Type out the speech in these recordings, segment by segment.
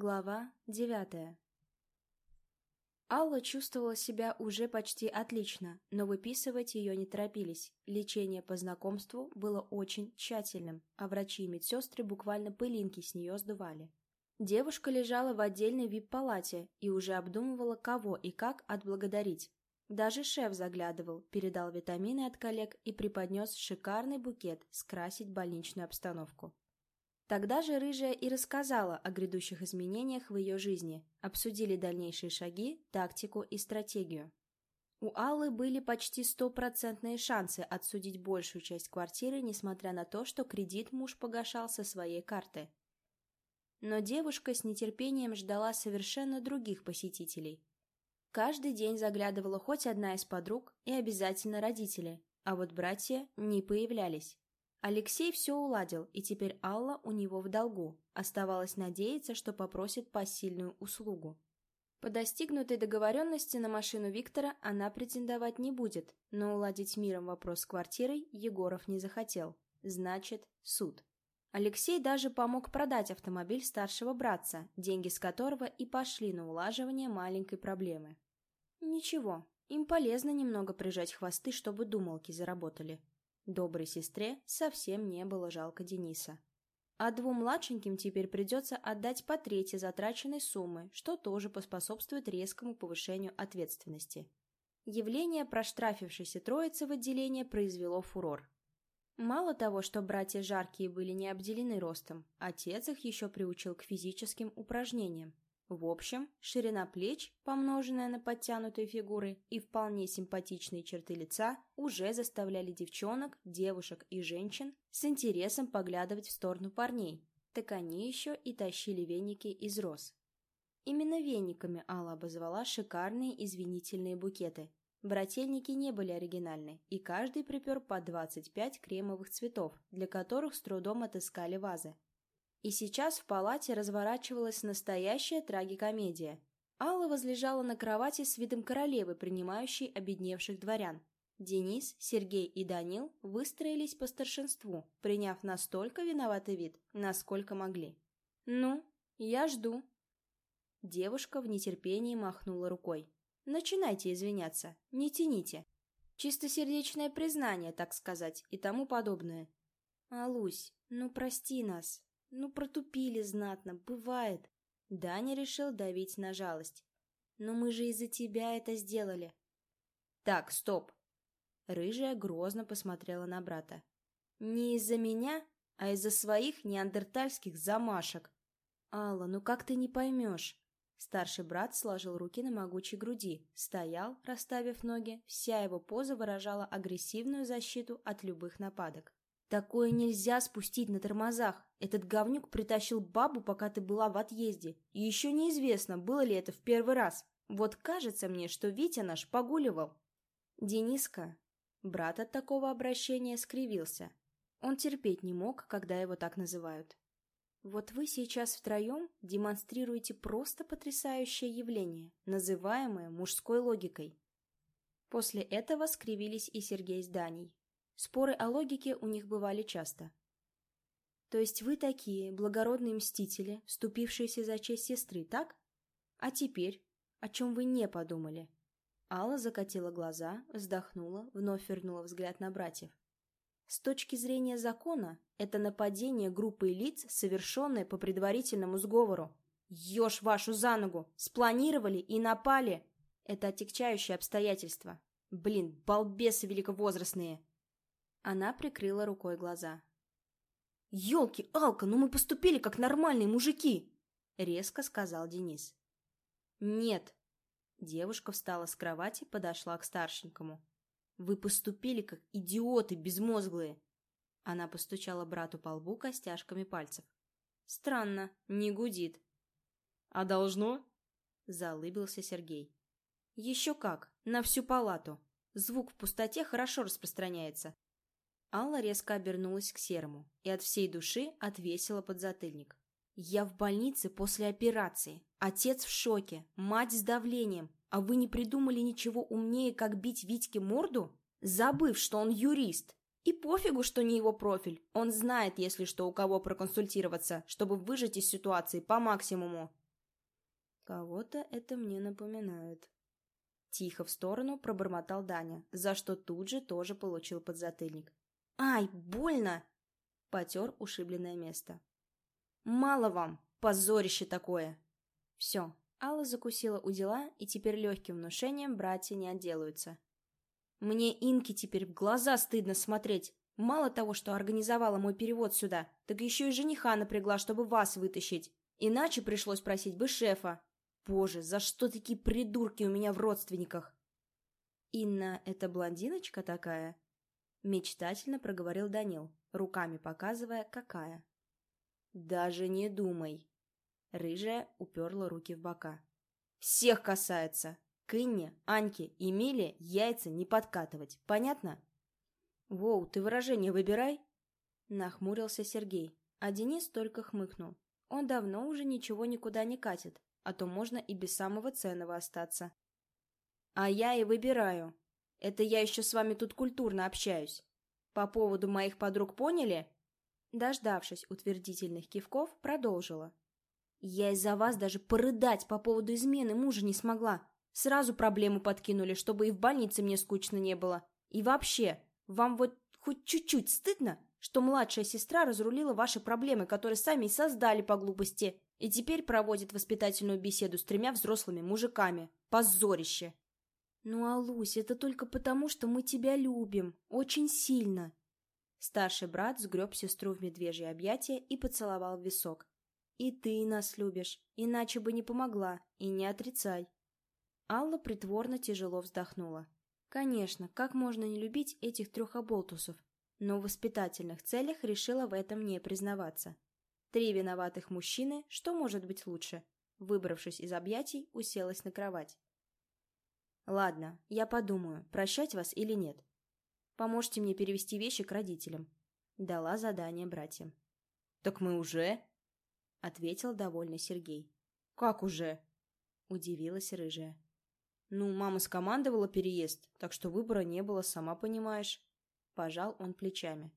Глава девятая Алла чувствовала себя уже почти отлично, но выписывать ее не торопились. Лечение по знакомству было очень тщательным, а врачи и медсестры буквально пылинки с нее сдували. Девушка лежала в отдельной вип-палате и уже обдумывала, кого и как отблагодарить. Даже шеф заглядывал, передал витамины от коллег и преподнес шикарный букет скрасить больничную обстановку. Тогда же Рыжая и рассказала о грядущих изменениях в ее жизни, обсудили дальнейшие шаги, тактику и стратегию. У Аллы были почти стопроцентные шансы отсудить большую часть квартиры, несмотря на то, что кредит муж погашал со своей карты. Но девушка с нетерпением ждала совершенно других посетителей. Каждый день заглядывала хоть одна из подруг и обязательно родители, а вот братья не появлялись. Алексей все уладил, и теперь Алла у него в долгу. Оставалось надеяться, что попросит посильную услугу. По достигнутой договоренности на машину Виктора она претендовать не будет, но уладить миром вопрос с квартирой Егоров не захотел. Значит, суд. Алексей даже помог продать автомобиль старшего братца, деньги с которого и пошли на улаживание маленькой проблемы. Ничего, им полезно немного прижать хвосты, чтобы думалки заработали. Доброй сестре совсем не было жалко Дениса. А двум младшеньким теперь придется отдать по трети затраченной суммы, что тоже поспособствует резкому повышению ответственности. Явление проштрафившейся троицы в отделение произвело фурор. Мало того, что братья Жаркие были не обделены ростом, отец их еще приучил к физическим упражнениям, в общем, ширина плеч, помноженная на подтянутые фигуры и вполне симпатичные черты лица, уже заставляли девчонок, девушек и женщин с интересом поглядывать в сторону парней. Так они еще и тащили веники из роз. Именно вениками Алла обозвала шикарные извинительные букеты. Брательники не были оригинальны, и каждый припер по 25 кремовых цветов, для которых с трудом отыскали вазы. И сейчас в палате разворачивалась настоящая трагикомедия. Алла возлежала на кровати с видом королевы, принимающей обедневших дворян. Денис, Сергей и Данил выстроились по старшинству, приняв настолько виноватый вид, насколько могли. «Ну, я жду». Девушка в нетерпении махнула рукой. «Начинайте извиняться, не тяните. Чистосердечное признание, так сказать, и тому подобное. Алусь, ну прости нас, ну, протупили знатно, бывает. Даня решил давить на жалость. Но мы же из-за тебя это сделали. Так, стоп. Рыжая грозно посмотрела на брата. Не из-за меня, а из-за своих неандертальских замашек. Алла, ну как ты не поймешь? Старший брат сложил руки на могучей груди, стоял, расставив ноги, вся его поза выражала агрессивную защиту от любых нападок. Такое нельзя спустить на тормозах. Этот говнюк притащил бабу, пока ты была в отъезде. И еще неизвестно, было ли это в первый раз. Вот кажется мне, что Витя наш погуливал. Дениска. Брат от такого обращения скривился. Он терпеть не мог, когда его так называют. Вот вы сейчас втроем демонстрируете просто потрясающее явление, называемое мужской логикой. После этого скривились и Сергей с Даней. Споры о логике у них бывали часто. То есть вы такие благородные мстители, вступившиеся за честь сестры, так? А теперь, о чем вы не подумали? Алла закатила глаза, вздохнула, вновь вернула взгляд на братьев. С точки зрения закона, это нападение группы лиц, совершенное по предварительному сговору. Ешь вашу за ногу! Спланировали и напали! Это отягчающее обстоятельство. Блин, балбесы великовозрастные! Она прикрыла рукой глаза. «Елки, Алка, ну мы поступили как нормальные мужики!» Резко сказал Денис. «Нет!» Девушка встала с кровати, подошла к старшенькому. «Вы поступили как идиоты безмозглые!» Она постучала брату по лбу костяшками пальцев. «Странно, не гудит». «А должно?» Заулыбился Сергей. «Еще как, на всю палату. Звук в пустоте хорошо распространяется. Алла резко обернулась к Серому и от всей души отвесила подзатыльник. «Я в больнице после операции. Отец в шоке, мать с давлением. А вы не придумали ничего умнее, как бить Витьке морду? Забыв, что он юрист. И пофигу, что не его профиль. Он знает, если что, у кого проконсультироваться, чтобы выжить из ситуации по максимуму. Кого-то это мне напоминает. Тихо в сторону пробормотал Даня, за что тут же тоже получил подзатыльник. «Ай, больно!» Потер ушибленное место. «Мало вам! Позорище такое!» Все, Алла закусила у дела, и теперь легким внушением братья не отделаются. «Мне инки теперь в глаза стыдно смотреть. Мало того, что организовала мой перевод сюда, так еще и жениха напрягла, чтобы вас вытащить. Иначе пришлось просить бы шефа. Боже, за что такие придурки у меня в родственниках?» «Инна — это блондиночка такая?» Мечтательно проговорил Данил, руками показывая, какая. «Даже не думай!» Рыжая уперла руки в бока. «Всех касается! К Инне, Аньке и Миле яйца не подкатывать, понятно?» «Воу, ты выражение выбирай!» Нахмурился Сергей, а Денис только хмыкнул. Он давно уже ничего никуда не катит, а то можно и без самого ценного остаться. «А я и выбираю. Это я еще с вами тут культурно общаюсь. По поводу моих подруг поняли?» Дождавшись утвердительных кивков, продолжила. «Я из-за вас даже порыдать по поводу измены мужа не смогла. Сразу проблему подкинули, чтобы и в больнице мне скучно не было. И вообще, вам вот хоть чуть-чуть стыдно, что младшая сестра разрулила ваши проблемы, которые сами и создали по глупости, и теперь проводит воспитательную беседу с тремя взрослыми мужиками. Позорище!» «Ну, Алусь, это только потому, что мы тебя любим. Очень сильно!» Старший брат сгреб сестру в медвежье объятия и поцеловал в висок. «И ты нас любишь, иначе бы не помогла, и не отрицай». Алла притворно тяжело вздохнула. Конечно, как можно не любить этих трех оболтусов, но в воспитательных целях решила в этом не признаваться. Три виноватых мужчины, что может быть лучше? Выбравшись из объятий, уселась на кровать. «Ладно, я подумаю, прощать вас или нет. Поможете мне перевести вещи к родителям. Дала задание братьям. «Так мы уже?» — ответил довольный Сергей. «Как уже?» — удивилась рыжая. «Ну, мама скомандовала переезд, так что выбора не было, сама понимаешь». Пожал он плечами.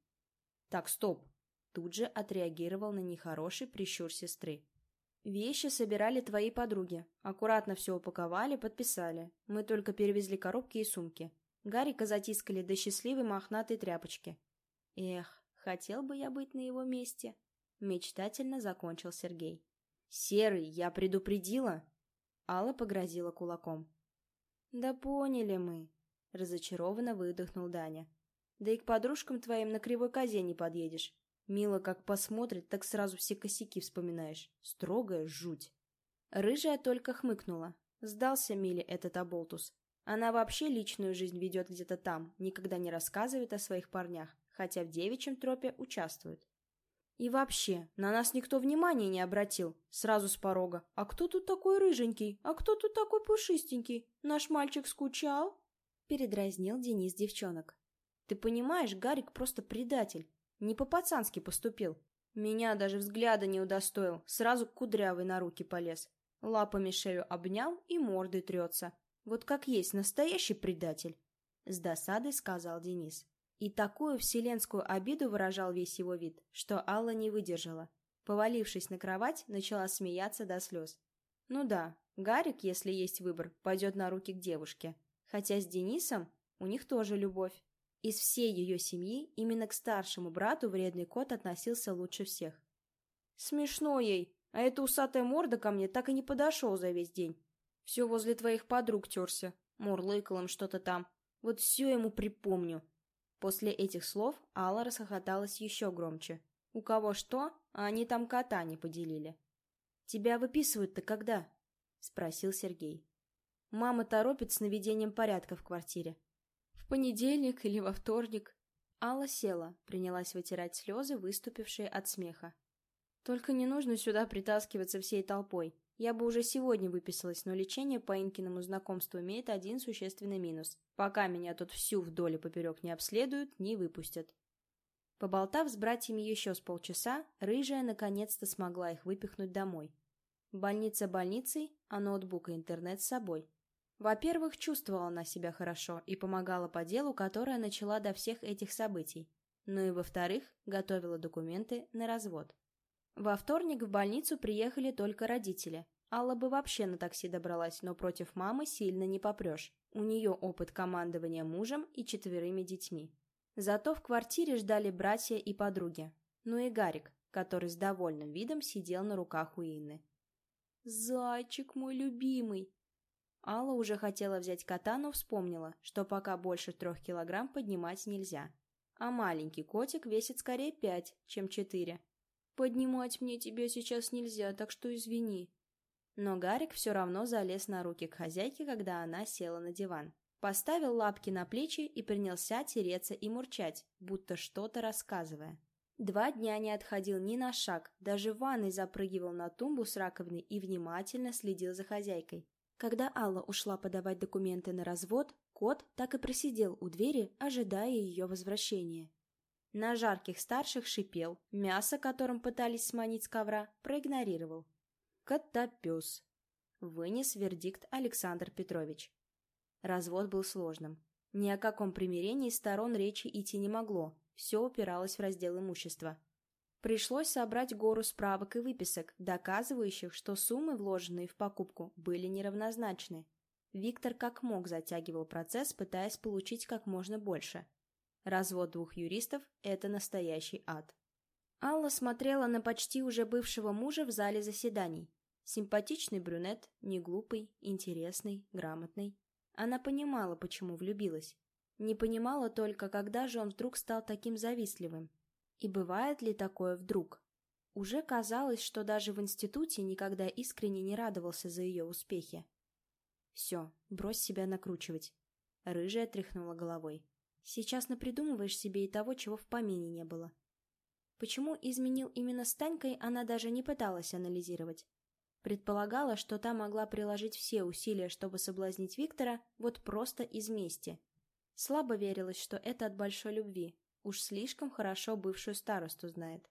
«Так, стоп!» Тут же отреагировал на нехороший прищур сестры. «Вещи собирали твои подруги. Аккуратно все упаковали, подписали. Мы только перевезли коробки и сумки. Гарика затискали до счастливой мохнатой тряпочки. Эх, хотел бы я быть на его месте. Мечтательно закончил Сергей. «Серый, я предупредила!» Алла погрозила кулаком. «Да поняли мы», — разочарованно выдохнул Даня. «Да и к подружкам твоим на кривой козе не подъедешь. Мила как посмотрит, так сразу все косяки вспоминаешь. Строгая жуть». Рыжая только хмыкнула. Сдался Миле этот оболтус. Она вообще личную жизнь ведет где-то там, никогда не рассказывает о своих парнях, хотя в девичьем тропе участвует. И вообще, на нас никто внимания не обратил, сразу с порога. А кто тут такой рыженький? А кто тут такой пушистенький? Наш мальчик скучал? Передразнил Денис девчонок. Ты понимаешь, Гарик просто предатель. Не по-пацански поступил. Меня даже взгляда не удостоил, сразу кудрявый на руки полез. Лапами шею обнял и мордой трется. Вот как есть настоящий предатель, — с досадой сказал Денис. И такую вселенскую обиду выражал весь его вид, что Алла не выдержала. Повалившись на кровать, начала смеяться до слез. Ну да, Гарик, если есть выбор, пойдет на руки к девушке. Хотя с Денисом у них тоже любовь. Из всей ее семьи именно к старшему брату вредный кот относился лучше всех. Смешно ей, а эта усатая морда ко мне так и не подошел за весь день. Все возле твоих подруг терся. Мурлыкал им что-то там. Вот все ему припомню. После этих слов Алла расхохоталась еще громче. У кого что, а они там кота не поделили. «Тебя выписывают-то когда?» — спросил Сергей. Мама торопит с наведением порядка в квартире. «В понедельник или во вторник?» Алла села, принялась вытирать слезы, выступившие от смеха. «Только не нужно сюда притаскиваться всей толпой. Я бы уже сегодня выписалась, но лечение по Инкиному знакомству имеет один существенный минус. Пока меня тут всю вдоль и поперек не обследуют, не выпустят. Поболтав с братьями еще с полчаса, рыжая наконец-то смогла их выпихнуть домой. Больница больницей, а ноутбук и интернет с собой. Во-первых, чувствовала она себя хорошо и помогала по делу, которое начала до всех этих событий. Ну и во-вторых, готовила документы на развод. Во вторник в больницу приехали только родители, Алла бы вообще на такси добралась, но против мамы сильно не попрешь. У нее опыт командования мужем и четверыми детьми. Зато в квартире ждали братья и подруги. Ну и Гарик, который с довольным видом сидел на руках у Инны. «Зайчик мой любимый!» Алла уже хотела взять кота, но вспомнила, что пока больше трех килограмм поднимать нельзя. А маленький котик весит скорее пять, чем четыре. «Поднимать мне тебя сейчас нельзя, так что извини». Но Гарик все равно залез на руки к хозяйке, когда она села на диван. Поставил лапки на плечи и принялся тереться и мурчать, будто что-то рассказывая. Два дня не отходил ни на шаг, даже в ванной запрыгивал на тумбу с раковиной и внимательно следил за хозяйкой. Когда Алла ушла подавать документы на развод, кот так и просидел у двери, ожидая ее возвращения. На жарких старших шипел, мясо, которым пытались сманить с ковра, проигнорировал. «Котопес», — вынес вердикт Александр Петрович. Развод был сложным. Ни о каком примирении сторон речи идти не могло, все упиралось в раздел имущества. Пришлось собрать гору справок и выписок, доказывающих, что суммы, вложенные в покупку, были неравнозначны. Виктор как мог затягивал процесс, пытаясь получить как можно больше. Развод двух юристов – это настоящий ад. Алла смотрела на почти уже бывшего мужа в зале заседаний. Симпатичный брюнет, не глупый, интересный, грамотный. Она понимала, почему влюбилась. Не понимала только, когда же он вдруг стал таким завистливым. И бывает ли такое вдруг? Уже казалось, что даже в институте никогда искренне не радовался за ее успехи. «Все, брось себя накручивать», — рыжая тряхнула головой. «Сейчас напридумываешь себе и того, чего в помине не было». Почему изменил именно с она даже не пыталась анализировать. Предполагала, что та могла приложить все усилия, чтобы соблазнить Виктора, вот просто из мести. Слабо верилось, что это от большой любви, Уж слишком хорошо бывшую старосту знает.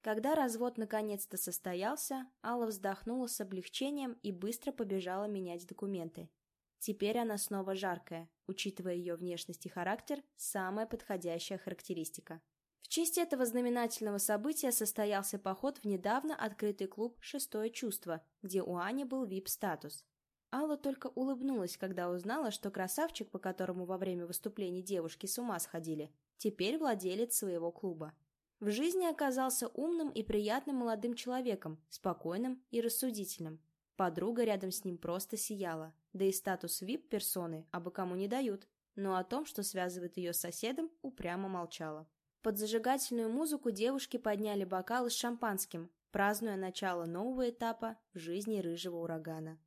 Когда развод наконец-то состоялся, Алла вздохнула с облегчением и быстро побежала менять документы. Теперь она снова жаркая, учитывая ее внешность и характер, самая подходящая характеристика. В честь этого знаменательного события состоялся поход в недавно открытый клуб «Шестое чувство», где у Ани был вип-статус. Алла только улыбнулась, когда узнала, что красавчик, по которому во время выступлений девушки с ума сходили, теперь владелец своего клуба. В жизни оказался умным и приятным молодым человеком, спокойным и рассудительным. Подруга рядом с ним просто сияла, да и статус вип-персоны абы кому не дают, но о том, что связывает ее с соседом, упрямо молчала. Под зажигательную музыку девушки подняли бокалы с шампанским, празднуя начало нового этапа в жизни рыжего урагана.